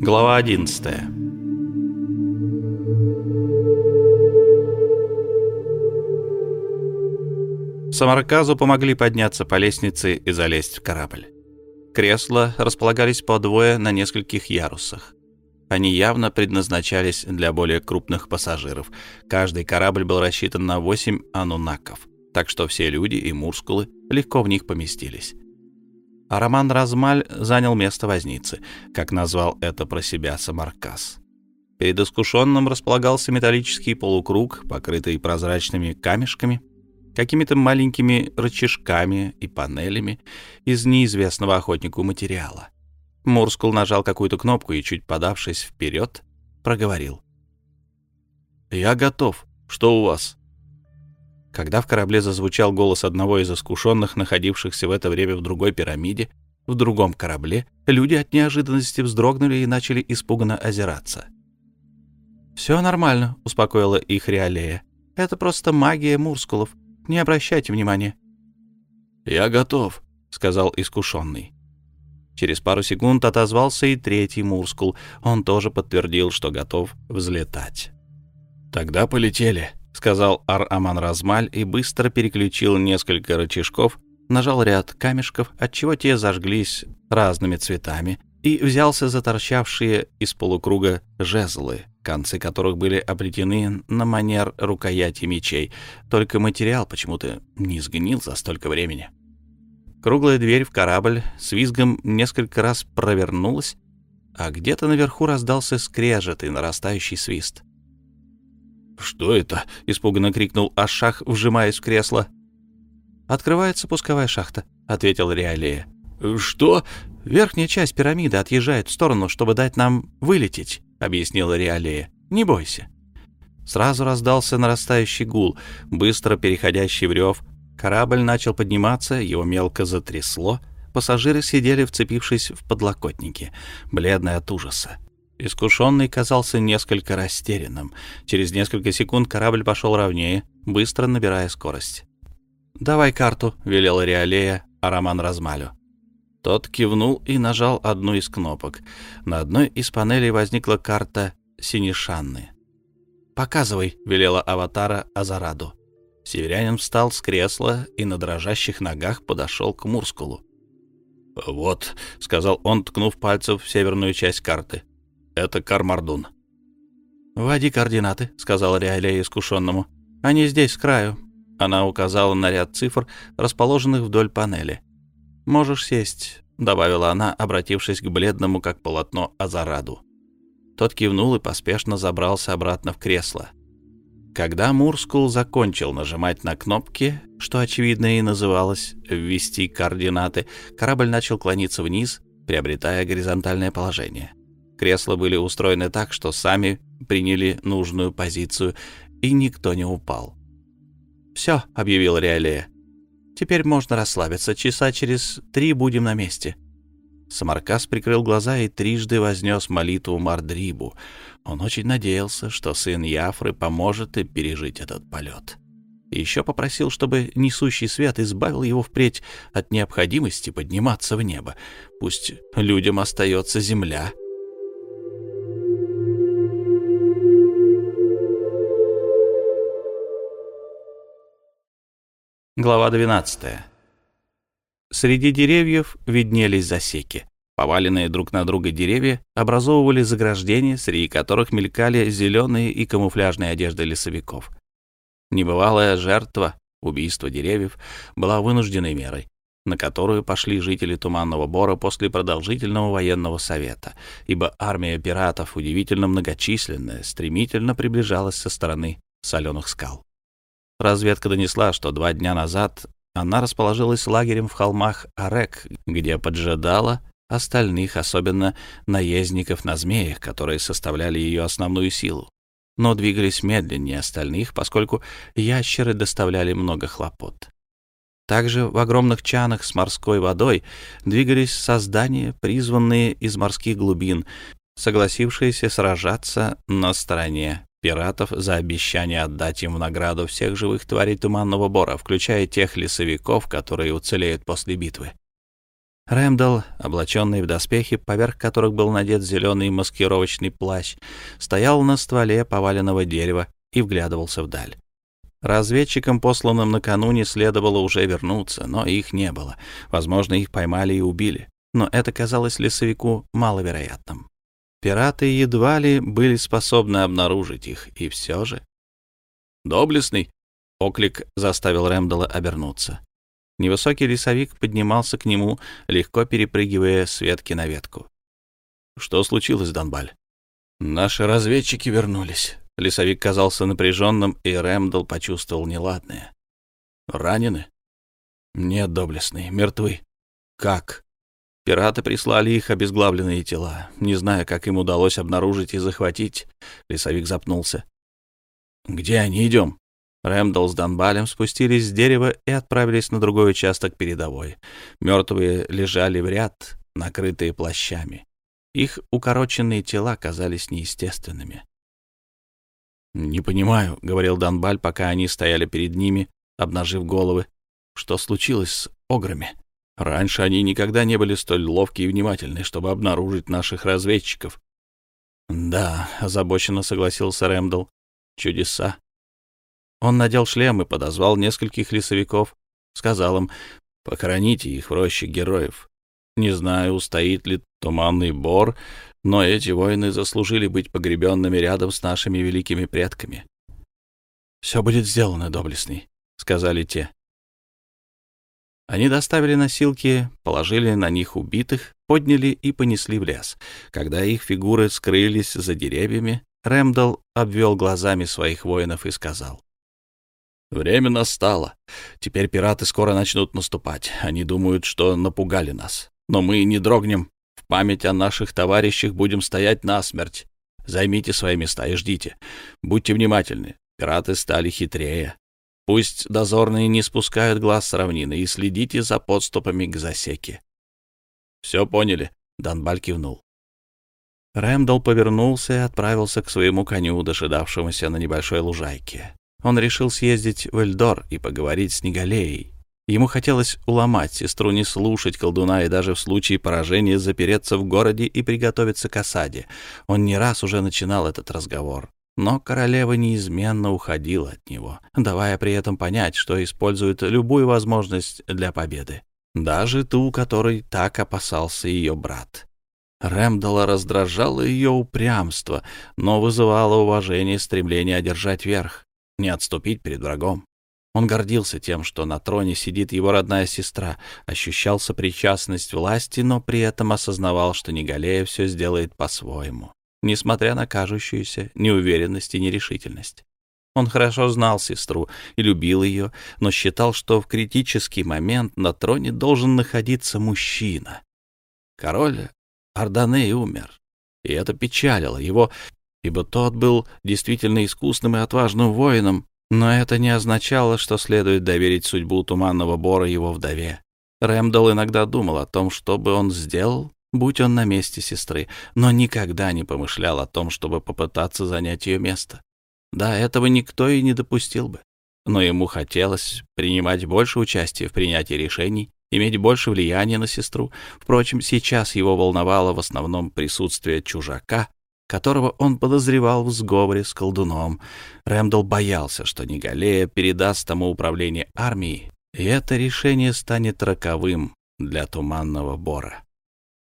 Глава 11 Самарказу помогли подняться по лестнице и залезть в корабль. Кресла располагались по двое на нескольких ярусах. Они явно предназначались для более крупных пассажиров. Каждый корабль был рассчитан на 8 анунаков, так что все люди и мускулы легко в них поместились а Роман Размаль занял место возницы, как назвал это про себя Самаркас. Перед искушенным располагался металлический полукруг, покрытый прозрачными камешками, какими-то маленькими рычажками и панелями из неизвестного охотнику материала. Мурскул нажал какую-то кнопку и, чуть подавшись вперед, проговорил. «Я готов. Что у вас?» Когда в корабле зазвучал голос одного из искушенных, находившихся в это время в другой пирамиде, в другом корабле, люди от неожиданности вздрогнули и начали испуганно озираться. «Все нормально», — успокоила их Реалея. «Это просто магия мурскулов. Не обращайте внимания». «Я готов», — сказал искушенный. Через пару секунд отозвался и третий мурскул. Он тоже подтвердил, что готов взлетать. «Тогда полетели», сказал Ар-Аман Размаль и быстро переключил несколько рычажков, нажал ряд камешков, отчего те зажглись разными цветами, и взялся за торчавшие из полукруга жезлы, концы которых были оплетены на манер рукояти мечей, только материал почему-то не сгнил за столько времени. Круглая дверь в корабль с визгом несколько раз провернулась, а где-то наверху раздался скрежет и нарастающий свист. «Что это?» — испуганно крикнул Ашах, вжимаясь в кресло. «Открывается пусковая шахта», — ответил Реалея. «Что?» «Верхняя часть пирамиды отъезжает в сторону, чтобы дать нам вылететь», — объяснила Реалея. «Не бойся». Сразу раздался нарастающий гул, быстро переходящий в рев. Корабль начал подниматься, его мелко затрясло. Пассажиры сидели, вцепившись в подлокотники, бледные от ужаса. Искушенный казался несколько растерянным. Через несколько секунд корабль пошел ровнее, быстро набирая скорость. «Давай карту», — велел Реалея, а Роман Размалю. Тот кивнул и нажал одну из кнопок. На одной из панелей возникла карта Синишанны. «Показывай», — велела аватара Азараду. Северянин встал с кресла и на дрожащих ногах подошел к Мурскулу. «Вот», — сказал он, ткнув пальцем в северную часть карты. Это Кармардун. «Вводи координаты», — сказал Реалия искушенному. «Они здесь, с краю». Она указала на ряд цифр, расположенных вдоль панели. «Можешь сесть», — добавила она, обратившись к бледному, как полотно, Азараду. Тот кивнул и поспешно забрался обратно в кресло. Когда Мурскул закончил нажимать на кнопки, что, очевидно, и называлось «ввести координаты», корабль начал клониться вниз, приобретая горизонтальное положение. Кресла были устроены так, что сами приняли нужную позицию, и никто не упал. «Все», — объявил Реалея. «Теперь можно расслабиться. Часа через три будем на месте». Самаркас прикрыл глаза и трижды вознес молитву Мардрибу. Он очень надеялся, что сын Яфры поможет и пережить этот полет. Еще попросил, чтобы несущий свет избавил его впредь от необходимости подниматься в небо. Пусть людям остается земля — Глава 12. Среди деревьев виднелись засеки. Поваленные друг на друга деревья образовывали заграждения, среди которых мелькали зеленые и камуфляжные одежды лесовиков. Небывалая жертва, убийство деревьев, была вынужденной мерой, на которую пошли жители Туманного Бора после продолжительного военного совета, ибо армия пиратов, удивительно многочисленная, стремительно приближалась со стороны соленых скал. Разведка донесла, что два дня назад она расположилась лагерем в холмах Арек, где поджидала остальных, особенно наездников на змеях, которые составляли ее основную силу, но двигались медленнее остальных, поскольку ящеры доставляли много хлопот. Также в огромных чанах с морской водой двигались создания, призванные из морских глубин, согласившиеся сражаться на стороне пиратов за обещание отдать им в награду всех живых тварей Туманного Бора, включая тех лесовиков, которые уцелеют после битвы. Рэмдалл, облаченный в доспехи, поверх которых был надет зеленый маскировочный плащ, стоял на стволе поваленного дерева и вглядывался вдаль. Разведчикам, посланным накануне, следовало уже вернуться, но их не было. Возможно, их поймали и убили, но это казалось лесовику маловероятным. Пираты едва ли были способны обнаружить их, и все же... «Доблестный!» — оклик заставил Рэмдала обернуться. Невысокий лесовик поднимался к нему, легко перепрыгивая с ветки на ветку. «Что случилось, Донбаль?» «Наши разведчики вернулись». Лесовик казался напряженным, и Рэмдл почувствовал неладное. «Ранены?» «Нет, доблестный, мертвы». «Как?» Пираты прислали их обезглавленные тела. Не знаю, как им удалось обнаружить и захватить. Лесовик запнулся. «Где они? Идем». Рэмдл с Донбалем спустились с дерева и отправились на другой участок передовой. Мертвые лежали в ряд, накрытые плащами. Их укороченные тела казались неестественными. «Не понимаю», — говорил Донбаль, пока они стояли перед ними, обнажив головы. «Что случилось с ограми? Раньше они никогда не были столь ловки и внимательны, чтобы обнаружить наших разведчиков». «Да», — озабоченно согласился Рэмдл. «Чудеса. Он надел шлем и подозвал нескольких лесовиков. Сказал им, похороните их в роще героев. Не знаю, устоит ли туманный бор, но эти воины заслужили быть погребенными рядом с нашими великими предками. «Все будет сделано, доблестный», — сказали те. Они доставили носилки, положили на них убитых, подняли и понесли в лес. Когда их фигуры скрылись за деревьями, Рэмдал обвел глазами своих воинов и сказал. Время настало. Теперь пираты скоро начнут наступать. Они думают, что напугали нас. Но мы не дрогнем. В память о наших товарищах будем стоять насмерть. Займите свои места и ждите. Будьте внимательны. Пираты стали хитрее. Пусть дозорные не спускают глаз с равнины и следите за подступами к засеке. Все поняли? Данбаль кивнул. Рэмдал повернулся и отправился к своему коню, дожидавшемуся на небольшой лужайке. Он решил съездить в Эльдор и поговорить с Негалеей. Ему хотелось уломать сестру, не слушать колдуна и даже в случае поражения запереться в городе и приготовиться к осаде. Он не раз уже начинал этот разговор. Но королева неизменно уходила от него, давая при этом понять, что использует любую возможность для победы. Даже ту, которой так опасался ее брат. Рэмдала раздражало ее упрямство, но вызывало уважение стремление одержать верх не отступить перед врагом. Он гордился тем, что на троне сидит его родная сестра, ощущал сопричастность власти, но при этом осознавал, что Негалея все сделает по-своему, несмотря на кажущуюся неуверенность и нерешительность. Он хорошо знал сестру и любил ее, но считал, что в критический момент на троне должен находиться мужчина. Король Ардане умер, и это печалило его, ибо тот был действительно искусным и отважным воином, но это не означало, что следует доверить судьбу Туманного Бора его вдове. Рэмдал иногда думал о том, что бы он сделал, будь он на месте сестры, но никогда не помышлял о том, чтобы попытаться занять ее место. Да, этого никто и не допустил бы. Но ему хотелось принимать больше участия в принятии решений, иметь больше влияния на сестру. Впрочем, сейчас его волновало в основном присутствие чужака, которого он подозревал в сговоре с колдуном. Рэмдл боялся, что Негалея передаст тому управление армией, и это решение станет роковым для Туманного Бора.